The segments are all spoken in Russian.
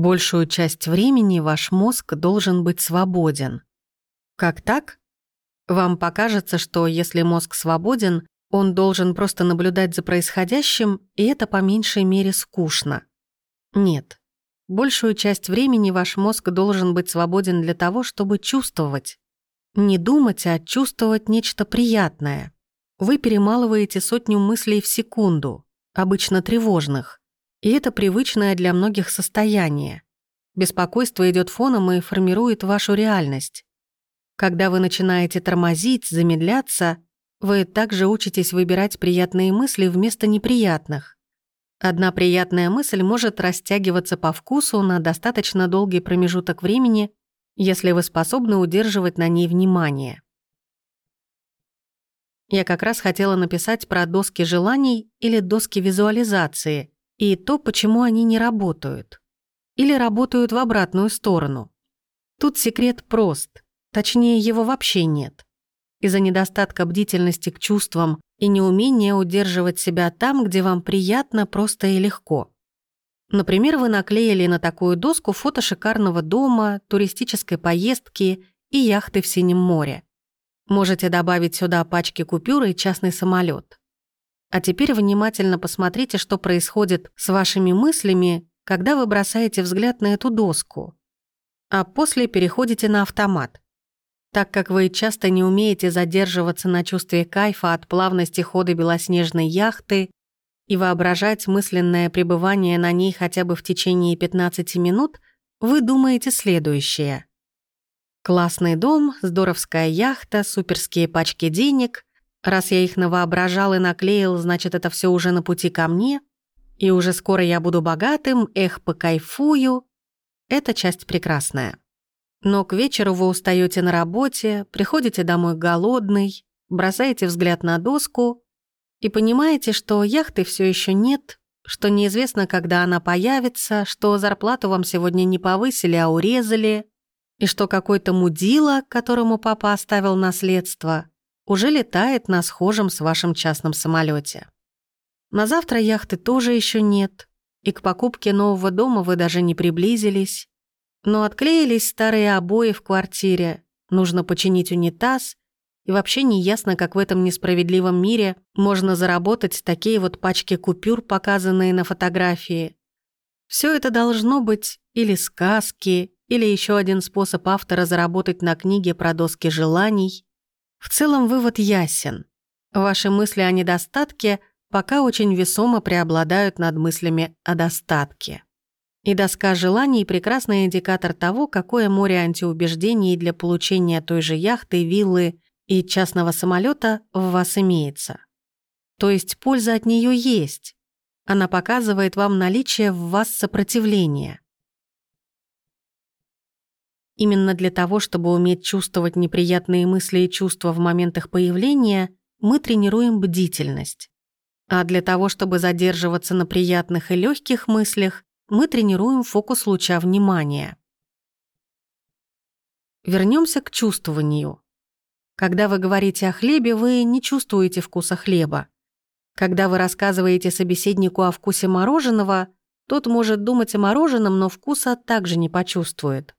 Большую часть времени ваш мозг должен быть свободен. Как так? Вам покажется, что если мозг свободен, он должен просто наблюдать за происходящим, и это по меньшей мере скучно. Нет. Большую часть времени ваш мозг должен быть свободен для того, чтобы чувствовать. Не думать, а чувствовать нечто приятное. Вы перемалываете сотню мыслей в секунду, обычно тревожных. И это привычное для многих состояние. Беспокойство идет фоном и формирует вашу реальность. Когда вы начинаете тормозить, замедляться, вы также учитесь выбирать приятные мысли вместо неприятных. Одна приятная мысль может растягиваться по вкусу на достаточно долгий промежуток времени, если вы способны удерживать на ней внимание. Я как раз хотела написать про доски желаний или доски визуализации и то, почему они не работают. Или работают в обратную сторону. Тут секрет прост. Точнее, его вообще нет. Из-за недостатка бдительности к чувствам и неумения удерживать себя там, где вам приятно, просто и легко. Например, вы наклеили на такую доску фото шикарного дома, туристической поездки и яхты в Синем море. Можете добавить сюда пачки купюр и частный самолет. А теперь внимательно посмотрите, что происходит с вашими мыслями, когда вы бросаете взгляд на эту доску. А после переходите на автомат. Так как вы часто не умеете задерживаться на чувстве кайфа от плавности хода белоснежной яхты и воображать мысленное пребывание на ней хотя бы в течение 15 минут, вы думаете следующее. Классный дом, здоровская яхта, суперские пачки денег. Раз я их навоображал и наклеил, значит, это все уже на пути ко мне. И уже скоро я буду богатым, эх, покайфую. Эта часть прекрасная. Но к вечеру вы устаете на работе, приходите домой голодный, бросаете взгляд на доску и понимаете, что яхты все еще нет, что неизвестно, когда она появится, что зарплату вам сегодня не повысили, а урезали, и что какой-то мудила, которому папа оставил наследство, уже летает на схожем с вашим частном самолете. На завтра яхты тоже еще нет, и к покупке нового дома вы даже не приблизились. Но отклеились старые обои в квартире, нужно починить унитаз, и вообще не ясно, как в этом несправедливом мире можно заработать такие вот пачки купюр, показанные на фотографии. Все это должно быть или сказки, или еще один способ автора заработать на книге про доски желаний. В целом вывод ясен. Ваши мысли о недостатке пока очень весомо преобладают над мыслями о достатке. И доска желаний – прекрасный индикатор того, какое море антиубеждений для получения той же яхты, виллы и частного самолета в вас имеется. То есть польза от нее есть. Она показывает вам наличие в вас сопротивления. Именно для того, чтобы уметь чувствовать неприятные мысли и чувства в момент их появления, мы тренируем бдительность. А для того, чтобы задерживаться на приятных и легких мыслях, мы тренируем фокус луча внимания. Вернемся к чувствованию. Когда вы говорите о хлебе, вы не чувствуете вкуса хлеба. Когда вы рассказываете собеседнику о вкусе мороженого, тот может думать о мороженом, но вкуса также не почувствует.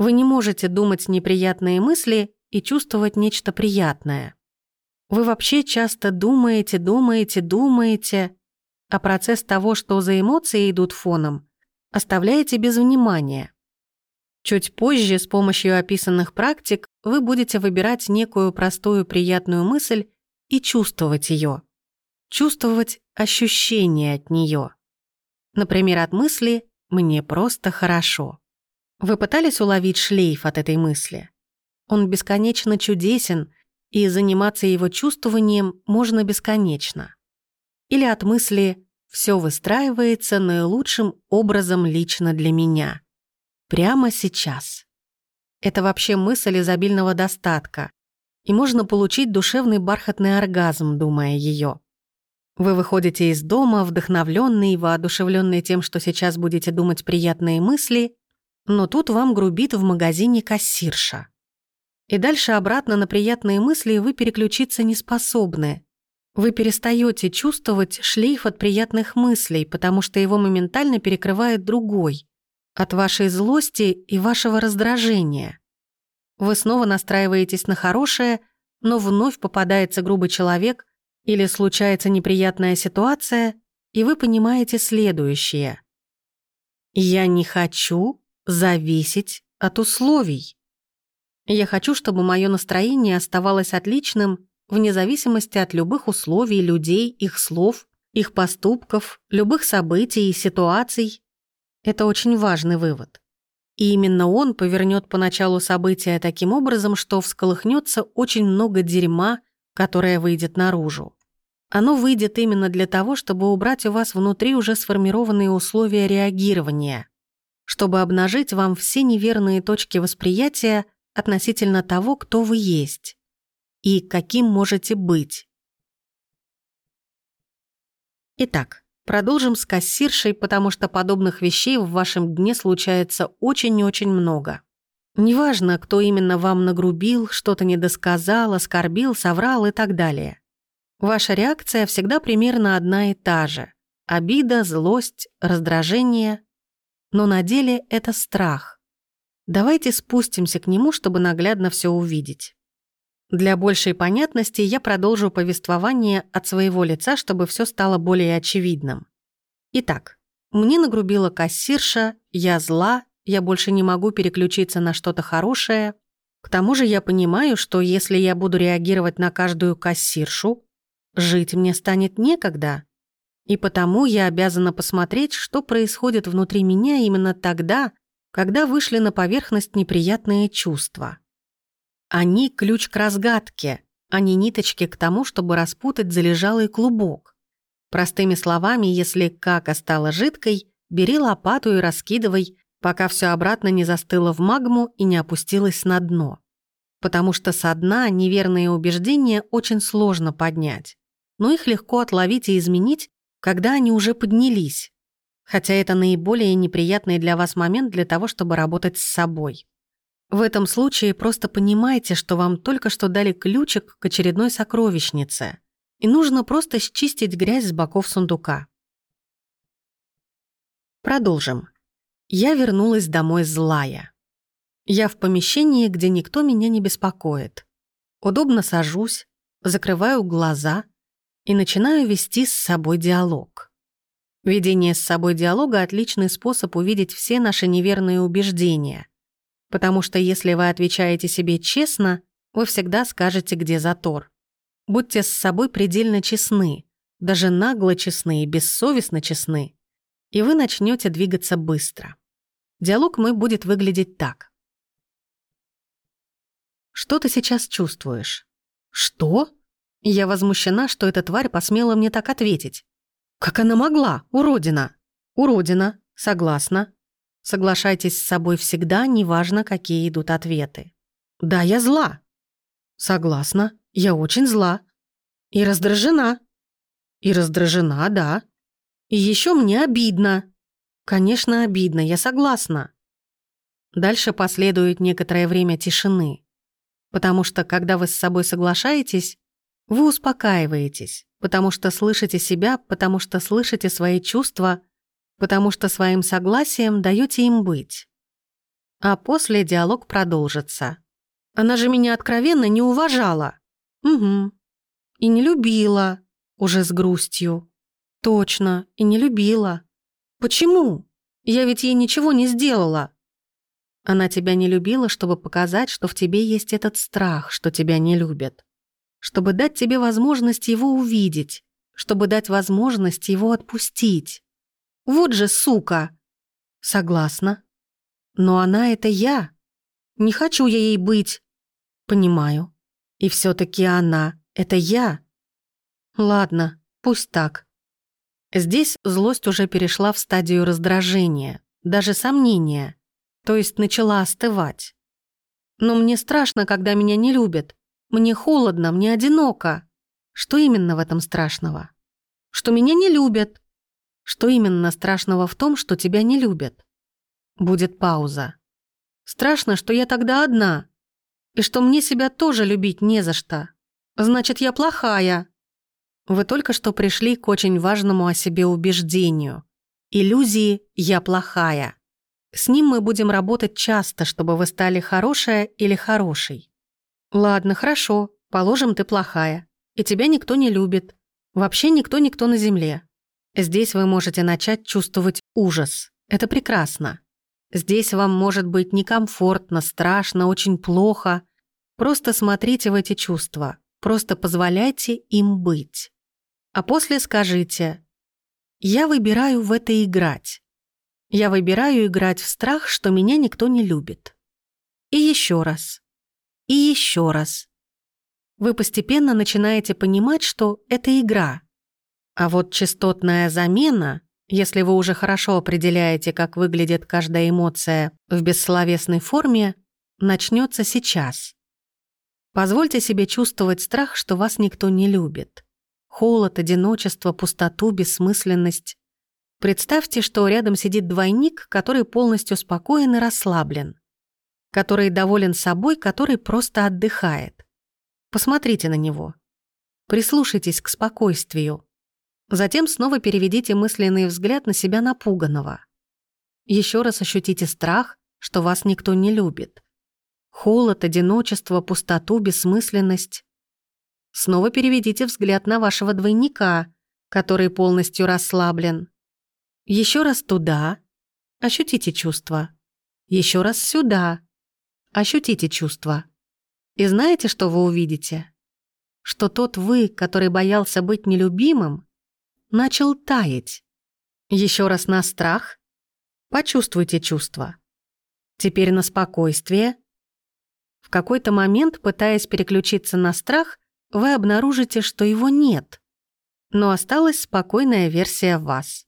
Вы не можете думать неприятные мысли и чувствовать нечто приятное. Вы вообще часто думаете, думаете, думаете, а процесс того, что за эмоции идут фоном, оставляете без внимания. Чуть позже с помощью описанных практик вы будете выбирать некую простую приятную мысль и чувствовать ее. Чувствовать ощущение от нее. Например, от мысли «мне просто хорошо». Вы пытались уловить шлейф от этой мысли? Он бесконечно чудесен, и заниматься его чувствованием можно бесконечно. Или от мысли все выстраивается наилучшим образом лично для меня. Прямо сейчас. Это вообще мысль изобильного достатка, и можно получить душевный бархатный оргазм, думая ее. Вы выходите из дома, вдохновленный и воодушевленный тем, что сейчас будете думать приятные мысли, но тут вам грубит в магазине кассирша. И дальше обратно на приятные мысли вы переключиться не способны, вы перестаете чувствовать шлейф от приятных мыслей, потому что его моментально перекрывает другой, от вашей злости и вашего раздражения. Вы снова настраиваетесь на хорошее, но вновь попадается грубый человек или случается неприятная ситуация, и вы понимаете следующее. «Я не хочу зависеть от условий. Я хочу, чтобы мое настроение оставалось отличным вне зависимости от любых условий, людей, их слов, их поступков, любых событий и ситуаций. Это очень важный вывод. И именно он повернет поначалу события таким образом, что всколыхнется очень много дерьма, которое выйдет наружу. Оно выйдет именно для того, чтобы убрать у вас внутри уже сформированные условия реагирования, чтобы обнажить вам все неверные точки восприятия относительно того, кто вы есть и каким можете быть. Итак, продолжим с кассиршей, потому что подобных вещей в вашем дне случается очень и очень много. Неважно, кто именно вам нагрубил, что-то недосказал, оскорбил, соврал и так далее. Ваша реакция всегда примерно одна и та же. Обида, злость, раздражение. Но на деле это страх. Давайте спустимся к нему, чтобы наглядно все увидеть. Для большей понятности я продолжу повествование от своего лица, чтобы все стало более очевидным. Итак, мне нагрубила кассирша, я зла, я больше не могу переключиться на что-то хорошее. К тому же я понимаю, что если я буду реагировать на каждую кассиршу, Жить мне станет некогда. И потому я обязана посмотреть, что происходит внутри меня именно тогда, когда вышли на поверхность неприятные чувства. Они — ключ к разгадке, а не ниточки к тому, чтобы распутать залежалый клубок. Простыми словами, если кака стала жидкой, бери лопату и раскидывай, пока все обратно не застыло в магму и не опустилось на дно. Потому что со дна неверные убеждения очень сложно поднять но их легко отловить и изменить, когда они уже поднялись. Хотя это наиболее неприятный для вас момент для того, чтобы работать с собой. В этом случае просто понимайте, что вам только что дали ключик к очередной сокровищнице, и нужно просто счистить грязь с боков сундука. Продолжим. Я вернулась домой злая. Я в помещении, где никто меня не беспокоит. Удобно сажусь, закрываю глаза, и начинаю вести с собой диалог. Ведение с собой диалога – отличный способ увидеть все наши неверные убеждения, потому что если вы отвечаете себе честно, вы всегда скажете, где затор. Будьте с собой предельно честны, даже нагло честны и бессовестно честны, и вы начнете двигаться быстро. Диалог мой будет выглядеть так. Что ты сейчас чувствуешь? Что? Я возмущена, что эта тварь посмела мне так ответить. Как она могла, уродина? Уродина, согласна. Соглашайтесь с собой всегда, неважно, какие идут ответы. Да, я зла. Согласна, я очень зла. И раздражена. И раздражена, да. И еще мне обидно. Конечно, обидно, я согласна. Дальше последует некоторое время тишины. Потому что, когда вы с собой соглашаетесь, вы успокаиваетесь, потому что слышите себя, потому что слышите свои чувства, потому что своим согласием даете им быть. А после диалог продолжится. Она же меня откровенно не уважала. Угу. И не любила, уже с грустью. Точно, и не любила. Почему? Я ведь ей ничего не сделала. Она тебя не любила, чтобы показать, что в тебе есть этот страх, что тебя не любят чтобы дать тебе возможность его увидеть, чтобы дать возможность его отпустить. Вот же сука! Согласна. Но она — это я. Не хочу я ей быть. Понимаю. И все таки она — это я. Ладно, пусть так. Здесь злость уже перешла в стадию раздражения, даже сомнения, то есть начала остывать. Но мне страшно, когда меня не любят. Мне холодно, мне одиноко. Что именно в этом страшного? Что меня не любят. Что именно страшного в том, что тебя не любят? Будет пауза. Страшно, что я тогда одна. И что мне себя тоже любить не за что. Значит, я плохая. Вы только что пришли к очень важному о себе убеждению. Иллюзии «я плохая». С ним мы будем работать часто, чтобы вы стали хорошая или хороший. Ладно, хорошо, положим, ты плохая. И тебя никто не любит. Вообще никто-никто на земле. Здесь вы можете начать чувствовать ужас. Это прекрасно. Здесь вам может быть некомфортно, страшно, очень плохо. Просто смотрите в эти чувства. Просто позволяйте им быть. А после скажите «Я выбираю в это играть». Я выбираю играть в страх, что меня никто не любит. И еще раз. И еще раз. Вы постепенно начинаете понимать, что это игра. А вот частотная замена, если вы уже хорошо определяете, как выглядит каждая эмоция в бессловесной форме, начнется сейчас. Позвольте себе чувствовать страх, что вас никто не любит. Холод, одиночество, пустоту, бессмысленность. Представьте, что рядом сидит двойник, который полностью спокоен и расслаблен, который доволен собой, который просто отдыхает. Посмотрите на него. Прислушайтесь к спокойствию. Затем снова переведите мысленный взгляд на себя напуганного. Еще раз ощутите страх, что вас никто не любит. Холод, одиночество, пустоту, бессмысленность. Снова переведите взгляд на вашего двойника, который полностью расслаблен. Еще раз туда. Ощутите чувство. Еще раз сюда. Ощутите чувство. И знаете, что вы увидите? Что тот вы, который боялся быть нелюбимым, начал таять. Еще раз на страх. Почувствуйте чувство. Теперь на спокойствие. В какой-то момент, пытаясь переключиться на страх, вы обнаружите, что его нет. Но осталась спокойная версия вас.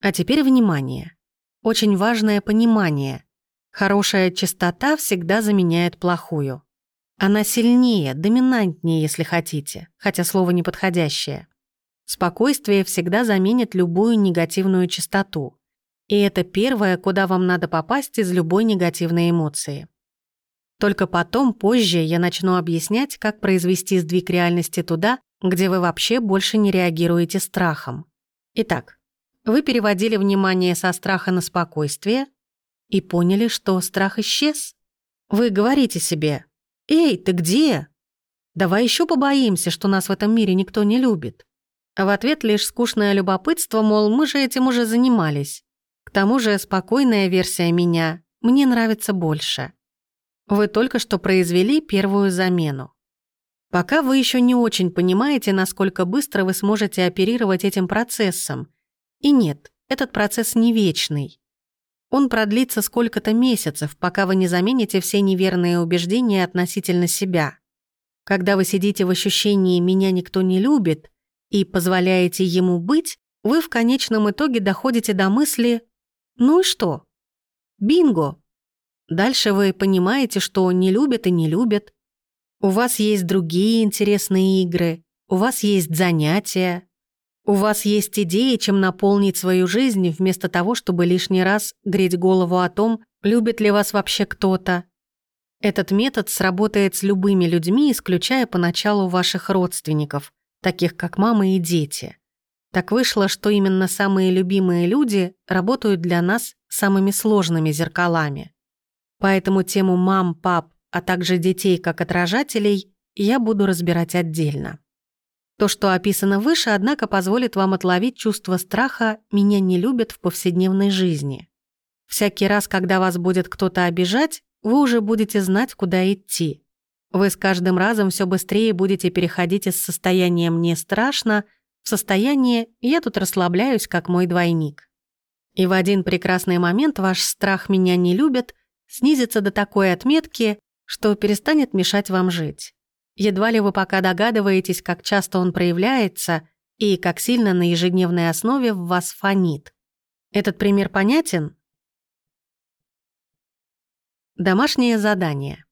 А теперь внимание. Очень важное понимание. Хорошая частота всегда заменяет плохую. Она сильнее, доминантнее, если хотите, хотя слово неподходящее. Спокойствие всегда заменит любую негативную частоту. И это первое, куда вам надо попасть из любой негативной эмоции. Только потом, позже, я начну объяснять, как произвести сдвиг реальности туда, где вы вообще больше не реагируете страхом. Итак, вы переводили внимание со страха на спокойствие и поняли, что страх исчез. Вы говорите себе «Эй, ты где? Давай еще побоимся, что нас в этом мире никто не любит». А в ответ лишь скучное любопытство, мол, мы же этим уже занимались. К тому же спокойная версия меня мне нравится больше. Вы только что произвели первую замену. Пока вы еще не очень понимаете, насколько быстро вы сможете оперировать этим процессом, и нет, этот процесс не вечный. Он продлится сколько-то месяцев, пока вы не замените все неверные убеждения относительно себя. Когда вы сидите в ощущении «меня никто не любит» и позволяете ему быть, вы в конечном итоге доходите до мысли «ну и что?» Бинго! Дальше вы понимаете, что не любят и не любят. У вас есть другие интересные игры, у вас есть занятия, у вас есть идеи, чем наполнить свою жизнь, вместо того, чтобы лишний раз греть голову о том, любит ли вас вообще кто-то. Этот метод сработает с любыми людьми, исключая поначалу ваших родственников, таких как мама и дети. Так вышло, что именно самые любимые люди работают для нас самыми сложными зеркалами. Поэтому тему мам, пап, а также детей как отражателей я буду разбирать отдельно. То, что описано выше, однако, позволит вам отловить чувство страха «меня не любят» в повседневной жизни. Всякий раз, когда вас будет кто-то обижать, вы уже будете знать, куда идти. Вы с каждым разом все быстрее будете переходить из состояния «мне страшно» в состояние «я тут расслабляюсь, как мой двойник». И в один прекрасный момент ваш страх «меня не любят» снизится до такой отметки, что перестанет мешать вам жить. Едва ли вы пока догадываетесь, как часто он проявляется и как сильно на ежедневной основе в вас фонит. Этот пример понятен? Домашнее задание.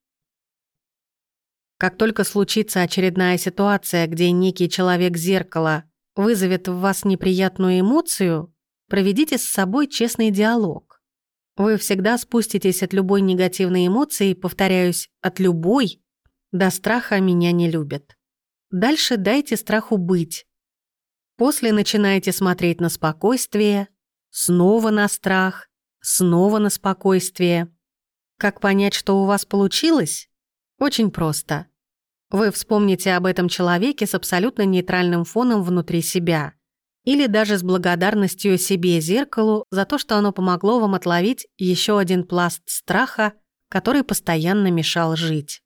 Как только случится очередная ситуация, где некий человек-зеркало вызовет в вас неприятную эмоцию, проведите с собой честный диалог. Вы всегда спуститесь от любой негативной эмоции, повторяюсь, от любой, до страха меня не любят. Дальше дайте страху быть. После начинаете смотреть на спокойствие, снова на страх, снова на спокойствие. Как понять, что у вас получилось? Очень просто. Вы вспомните об этом человеке с абсолютно нейтральным фоном внутри себя. Или даже с благодарностью себе зеркалу за то, что оно помогло вам отловить еще один пласт страха, который постоянно мешал жить.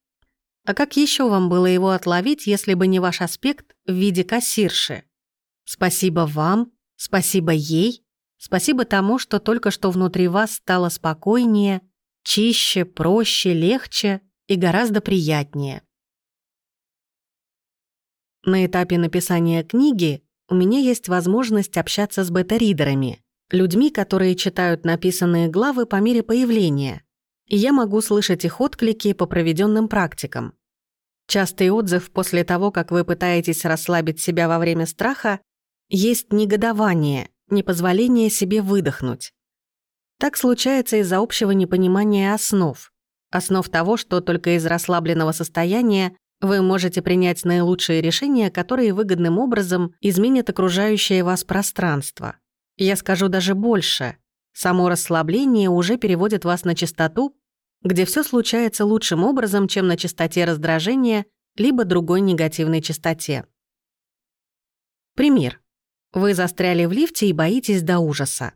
А как еще вам было его отловить, если бы не ваш аспект в виде кассирши? Спасибо вам, спасибо ей, спасибо тому, что только что внутри вас стало спокойнее, чище, проще, легче и гораздо приятнее. На этапе написания книги у меня есть возможность общаться с бета-ридерами, людьми, которые читают написанные главы по мере появления, и я могу слышать их отклики по проведенным практикам. Частый отзыв после того, как вы пытаетесь расслабить себя во время страха, есть негодование, непозволение себе выдохнуть. Так случается из-за общего непонимания основ. Основ того, что только из расслабленного состояния вы можете принять наилучшие решения, которые выгодным образом изменят окружающее вас пространство. Я скажу даже больше. Само расслабление уже переводит вас на частоту, где все случается лучшим образом, чем на частоте раздражения либо другой негативной частоте. Пример. Вы застряли в лифте и боитесь до ужаса.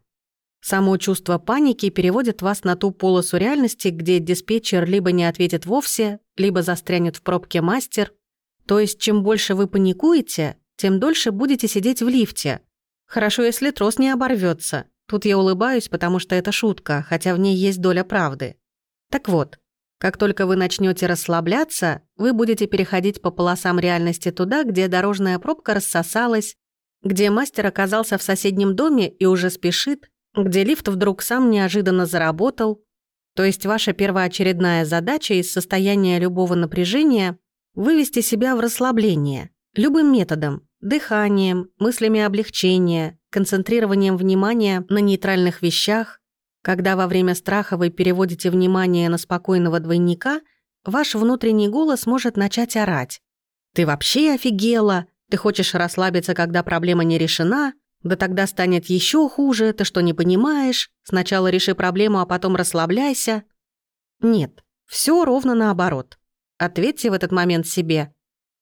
Само чувство паники переводит вас на ту полосу реальности, где диспетчер либо не ответит вовсе, либо застрянет в пробке мастер. То есть, чем больше вы паникуете, тем дольше будете сидеть в лифте. Хорошо, если трос не оборвется. Тут я улыбаюсь, потому что это шутка, хотя в ней есть доля правды. Так вот, как только вы начнете расслабляться, вы будете переходить по полосам реальности туда, где дорожная пробка рассосалась, где мастер оказался в соседнем доме и уже спешит, где лифт вдруг сам неожиданно заработал. То есть ваша первоочередная задача из состояния любого напряжения — вывести себя в расслабление, любым методом, дыханием, мыслями облегчения, концентрированием внимания на нейтральных вещах, когда во время страха вы переводите внимание на спокойного двойника, ваш внутренний голос может начать орать. «Ты вообще офигела? Ты хочешь расслабиться, когда проблема не решена? Да тогда станет еще хуже, ты что, не понимаешь? Сначала реши проблему, а потом расслабляйся». Нет, все ровно наоборот. Ответьте в этот момент себе.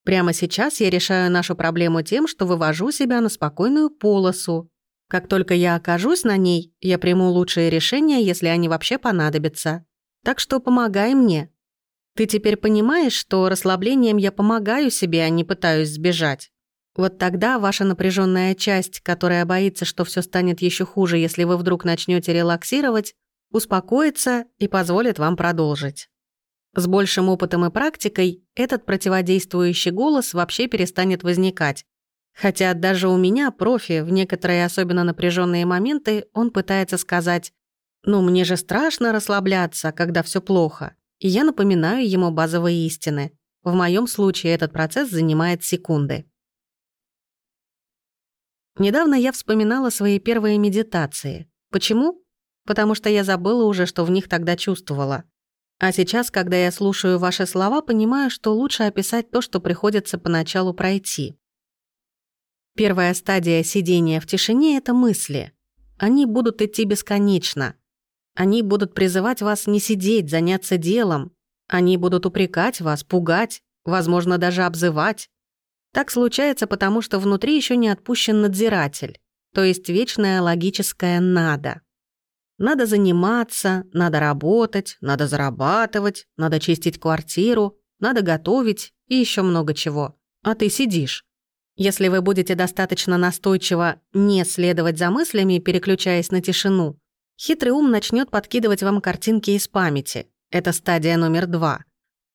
Прямо сейчас я решаю нашу проблему тем, что вывожу себя на спокойную полосу, как только я окажусь на ней, я приму лучшие решения, если они вообще понадобятся. Так что помогай мне. Ты теперь понимаешь, что расслаблением я помогаю себе, а не пытаюсь сбежать. Вот тогда ваша напряженная часть, которая боится, что все станет еще хуже, если вы вдруг начнете релаксировать, успокоится и позволит вам продолжить. С большим опытом и практикой этот противодействующий голос вообще перестанет возникать, Хотя даже у меня, профи, в некоторые особенно напряженные моменты он пытается сказать «Ну, мне же страшно расслабляться, когда все плохо». И я напоминаю ему базовые истины. В моем случае этот процесс занимает секунды. Недавно я вспоминала свои первые медитации. Почему? Потому что я забыла уже, что в них тогда чувствовала. А сейчас, когда я слушаю ваши слова, понимаю, что лучше описать то, что приходится поначалу пройти. Первая стадия сидения в тишине — это мысли. Они будут идти бесконечно. Они будут призывать вас не сидеть, заняться делом. Они будут упрекать вас, пугать, возможно, даже обзывать. Так случается, потому что внутри еще не отпущен надзиратель, то есть вечное логическое «надо». Надо заниматься, надо работать, надо зарабатывать, надо чистить квартиру, надо готовить и еще много чего. А ты сидишь. Если вы будете достаточно настойчиво не следовать за мыслями, переключаясь на тишину, хитрый ум начнет подкидывать вам картинки из памяти. Это стадия номер два.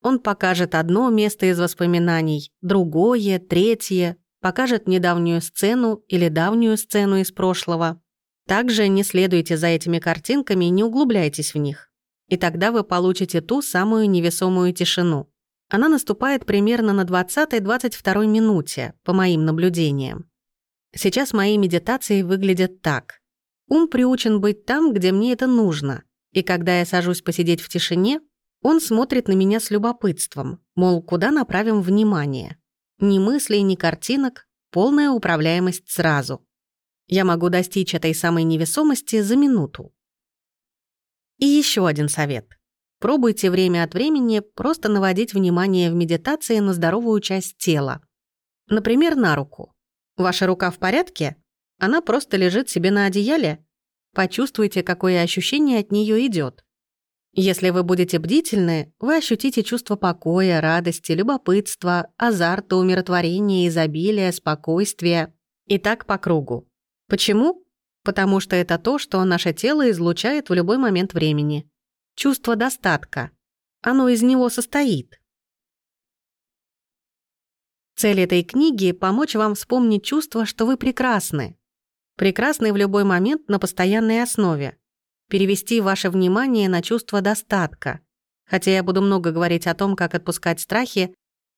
Он покажет одно место из воспоминаний, другое, третье, покажет недавнюю сцену или давнюю сцену из прошлого. Также не следуйте за этими картинками и не углубляйтесь в них. И тогда вы получите ту самую невесомую тишину. Она наступает примерно на 20-22 минуте, по моим наблюдениям. Сейчас мои медитации выглядят так. Ум приучен быть там, где мне это нужно, и когда я сажусь посидеть в тишине, он смотрит на меня с любопытством, мол, куда направим внимание. Ни мыслей, ни картинок, полная управляемость сразу. Я могу достичь этой самой невесомости за минуту. И еще один совет. Пробуйте время от времени просто наводить внимание в медитации на здоровую часть тела. Например, на руку. Ваша рука в порядке? Она просто лежит себе на одеяле? Почувствуйте, какое ощущение от нее идет. Если вы будете бдительны, вы ощутите чувство покоя, радости, любопытства, азарта, умиротворения, изобилия, спокойствия. И так по кругу. Почему? Потому что это то, что наше тело излучает в любой момент времени. Чувство достатка. Оно из него состоит. Цель этой книги — помочь вам вспомнить чувство, что вы прекрасны. Прекрасны в любой момент на постоянной основе перевести ваше внимание на чувство достатка. Хотя я буду много говорить о том, как отпускать страхи,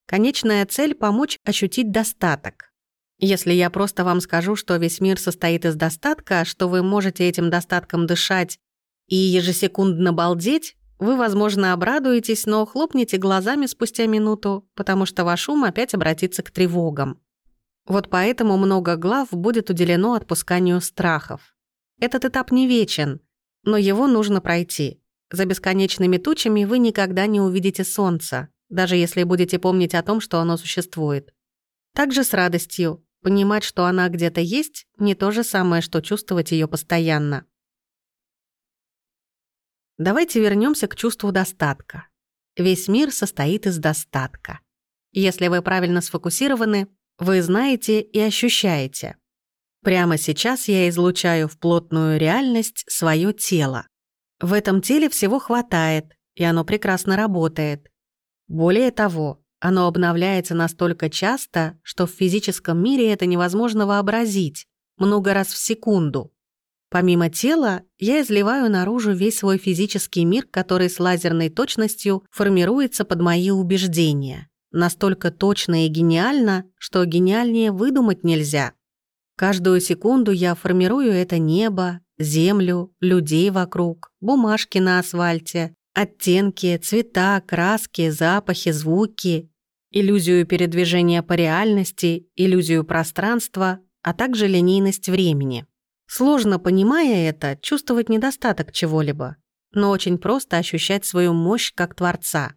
конечная цель — помочь ощутить достаток. Если я просто вам скажу, что весь мир состоит из достатка, что вы можете этим достатком дышать и ежесекундно балдеть, вы, возможно, обрадуетесь, но хлопнете глазами спустя минуту, потому что ваш ум опять обратится к тревогам. Вот поэтому много глав будет уделено отпусканию страхов. Этот этап не вечен, но его нужно пройти. За бесконечными тучами вы никогда не увидите солнца, даже если будете помнить о том, что оно существует. Также с радостью. Понимать, что она где-то есть, не то же самое, что чувствовать ее постоянно. Давайте вернемся к чувству достатка. Весь мир состоит из достатка. Если вы правильно сфокусированы, вы знаете и ощущаете. Прямо сейчас я излучаю в плотную реальность свое тело. В этом теле всего хватает, и оно прекрасно работает. Более того, оно обновляется настолько часто, что в физическом мире это невозможно вообразить, много раз в секунду. Помимо тела, я изливаю наружу весь свой физический мир, который с лазерной точностью формируется под мои убеждения. Настолько точно и гениально, что гениальнее выдумать нельзя. Каждую секунду я формирую это небо, землю, людей вокруг, бумажки на асфальте, оттенки, цвета, краски, запахи, звуки, иллюзию передвижения по реальности, иллюзию пространства, а также линейность времени. Сложно, понимая это, чувствовать недостаток чего-либо, но очень просто ощущать свою мощь как Творца.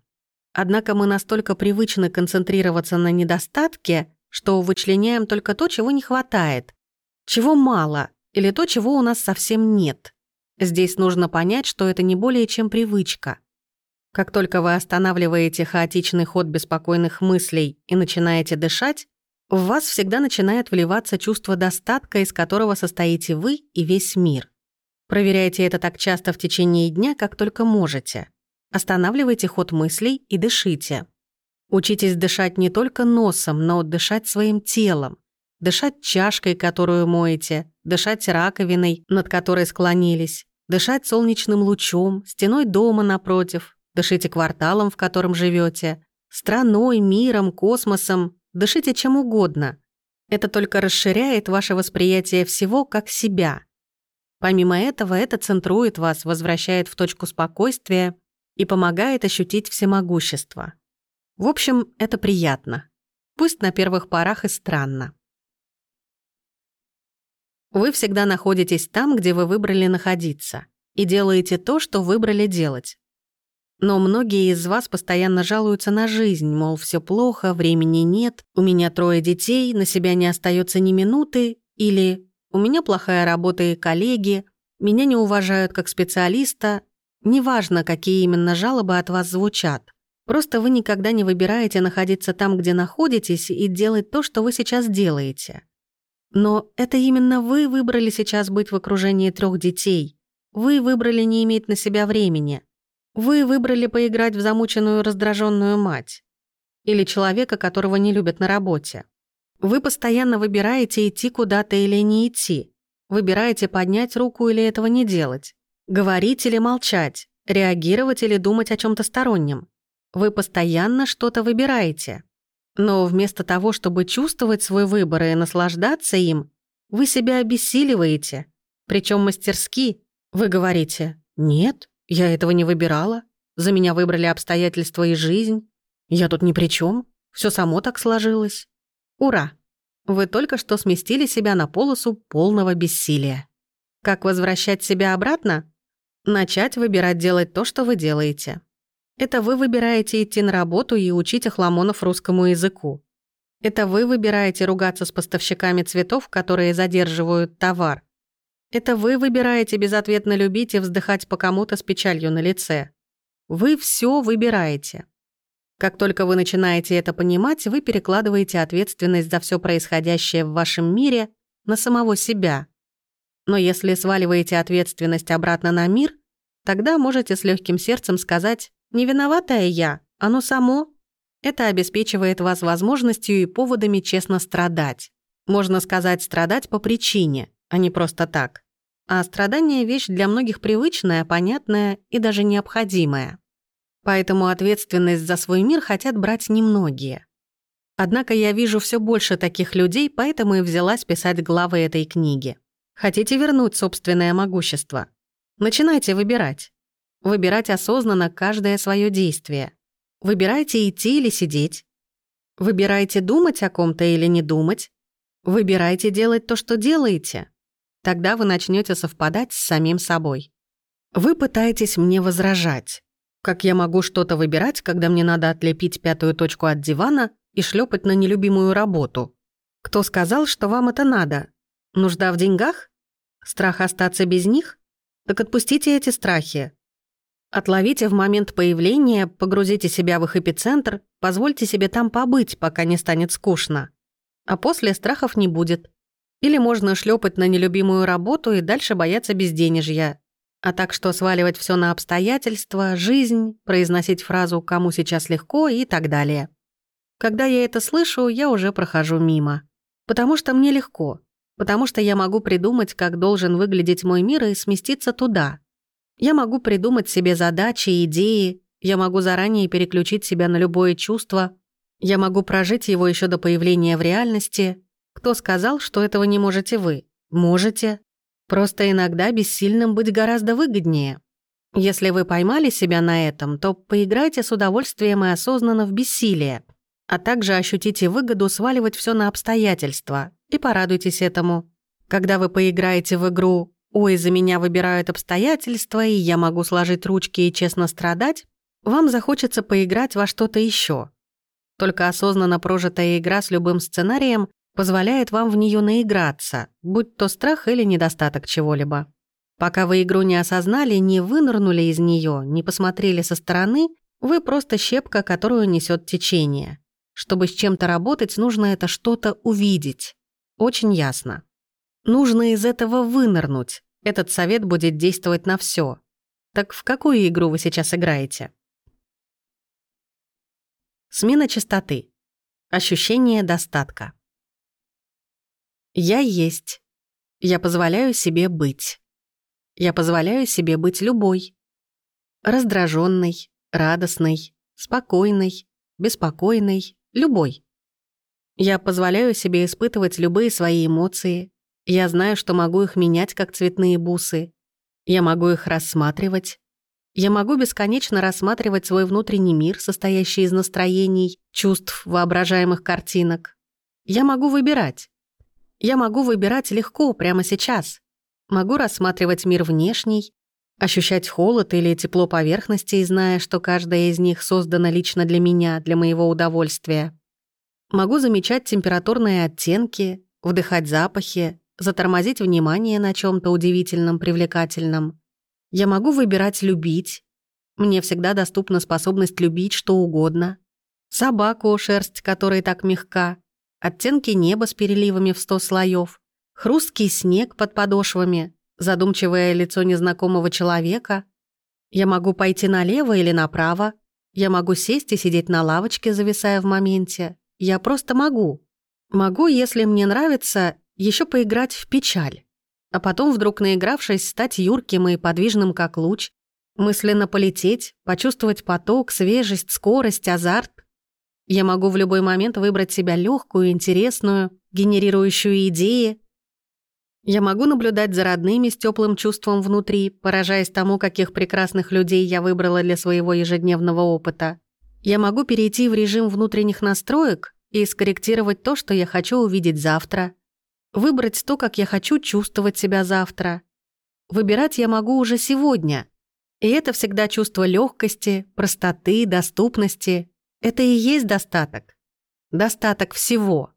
Однако мы настолько привычны концентрироваться на недостатке, что вычленяем только то, чего не хватает, чего мало или то, чего у нас совсем нет. Здесь нужно понять, что это не более чем привычка. Как только вы останавливаете хаотичный ход беспокойных мыслей и начинаете дышать, в вас всегда начинает вливаться чувство достатка, из которого состоите вы и весь мир. Проверяйте это так часто в течение дня, как только можете. Останавливайте ход мыслей и дышите. Учитесь дышать не только носом, но дышать своим телом. Дышать чашкой, которую моете, дышать раковиной, над которой склонились, дышать солнечным лучом, стеной дома напротив, дышите кварталом, в котором живете, страной, миром, космосом, дышите чем угодно. Это только расширяет ваше восприятие всего как себя. Помимо этого, это центрует вас, возвращает в точку спокойствия и помогает ощутить всемогущество. В общем, это приятно. Пусть на первых порах и странно. Вы всегда находитесь там, где вы выбрали находиться, и делаете то, что выбрали делать. Но многие из вас постоянно жалуются на жизнь, мол, все плохо, времени нет, у меня трое детей, на себя не остается ни минуты, или у меня плохая работа и коллеги, меня не уважают как специалиста, неважно, какие именно жалобы от вас звучат. Просто вы никогда не выбираете находиться там, где находитесь, и делать то, что вы сейчас делаете. Но это именно вы выбрали сейчас быть в окружении трех детей. Вы выбрали не иметь на себя времени. Вы выбрали поиграть в замученную раздраженную мать. Или человека, которого не любят на работе. Вы постоянно выбираете идти куда-то или не идти. Выбираете поднять руку или этого не делать. Говорить или молчать. Реагировать или думать о чем то стороннем. Вы постоянно что-то выбираете. Но вместо того, чтобы чувствовать свой выбор и наслаждаться им, вы себя обессиливаете. Причем мастерски. Вы говорите «Нет, я этого не выбирала. За меня выбрали обстоятельства и жизнь. Я тут ни при чем. Все само так сложилось. Ура! Вы только что сместили себя на полосу полного бессилия. Как возвращать себя обратно? Начать выбирать делать то, что вы делаете. Это вы выбираете идти на работу и учить охламонов русскому языку. Это вы выбираете ругаться с поставщиками цветов, которые задерживают товар. Это вы выбираете безответно любить и вздыхать по кому-то с печалью на лице. Вы все выбираете. Как только вы начинаете это понимать, вы перекладываете ответственность за все происходящее в вашем мире на самого себя. Но если сваливаете ответственность обратно на мир, тогда можете с легким сердцем сказать «не виноватая я, оно само». Это обеспечивает вас возможностью и поводами честно страдать. Можно сказать страдать по причине, а не просто так. А страдание — вещь для многих привычная, понятная и даже необходимая. Поэтому ответственность за свой мир хотят брать немногие. Однако я вижу все больше таких людей, поэтому и взялась писать главы этой книги. Хотите вернуть собственное могущество? Начинайте выбирать. Выбирать осознанно каждое свое действие. Выбирайте идти или сидеть. Выбирайте думать о ком-то или не думать. Выбирайте делать то, что делаете. Тогда вы начнете совпадать с самим собой. Вы пытаетесь мне возражать. Как я могу что-то выбирать, когда мне надо отлепить пятую точку от дивана и шлепать на нелюбимую работу? Кто сказал, что вам это надо? Нужда в деньгах? Страх остаться без них? Так отпустите эти страхи. Отловите в момент появления, погрузите себя в их эпицентр, позвольте себе там побыть, пока не станет скучно. А после страхов не будет. Или можно шлепать на нелюбимую работу и дальше бояться безденежья. А так что сваливать все на обстоятельства, жизнь, произносить фразу «кому сейчас легко» и так далее. Когда я это слышу, я уже прохожу мимо. Потому что мне легко. Потому что я могу придумать, как должен выглядеть мой мир и сместиться туда. Я могу придумать себе задачи, идеи, я могу заранее переключить себя на любое чувство, я могу прожить его еще до появления в реальности, кто сказал, что этого не можете вы? Можете. Просто иногда бессильным быть гораздо выгоднее. Если вы поймали себя на этом, то поиграйте с удовольствием и осознанно в бессилие, а также ощутите выгоду сваливать все на обстоятельства и порадуйтесь этому. Когда вы поиграете в игру «Ой, за меня выбирают обстоятельства, и я могу сложить ручки и честно страдать», вам захочется поиграть во что-то еще. Только осознанно прожитая игра с любым сценарием позволяет вам в нее наиграться, будь то страх или недостаток чего-либо. Пока вы игру не осознали, не вынырнули из нее, не посмотрели со стороны, вы просто щепка, которую несет течение. Чтобы с чем-то работать, нужно это что-то увидеть. Очень ясно. Нужно из этого вынырнуть. Этот совет будет действовать на все. Так в какую игру вы сейчас играете? Смена частоты. Ощущение достатка. Я есть. Я позволяю себе быть. Я позволяю себе быть любой. Раздраженной, радостной, спокойной, беспокойной, любой. Я позволяю себе испытывать любые свои эмоции. Я знаю, что могу их менять, как цветные бусы. Я могу их рассматривать. Я могу бесконечно рассматривать свой внутренний мир, состоящий из настроений, чувств, воображаемых картинок. Я могу выбирать. Я могу выбирать легко прямо сейчас. Могу рассматривать мир внешний, ощущать холод или тепло поверхностей, зная, что каждая из них создана лично для меня, для моего удовольствия. Могу замечать температурные оттенки, вдыхать запахи, затормозить внимание на чем то удивительном, привлекательном. Я могу выбирать любить. Мне всегда доступна способность любить что угодно. Собаку, шерсть которой так мягка, оттенки неба с переливами в сто слоев, хрусткий снег под подошвами, задумчивое лицо незнакомого человека. Я могу пойти налево или направо. Я могу сесть и сидеть на лавочке, зависая в моменте. Я просто могу. Могу, если мне нравится, еще поиграть в печаль. А потом, вдруг наигравшись, стать юрким и подвижным, как луч, мысленно полететь, почувствовать поток, свежесть, скорость, азарт. Я могу в любой момент выбрать себя легкую, интересную, генерирующую идеи. Я могу наблюдать за родными с теплым чувством внутри, поражаясь тому, каких прекрасных людей я выбрала для своего ежедневного опыта. Я могу перейти в режим внутренних настроек и скорректировать то, что я хочу увидеть завтра. Выбрать то, как я хочу чувствовать себя завтра. Выбирать я могу уже сегодня, И это всегда чувство легкости, простоты, доступности. Это и есть достаток. Достаток всего.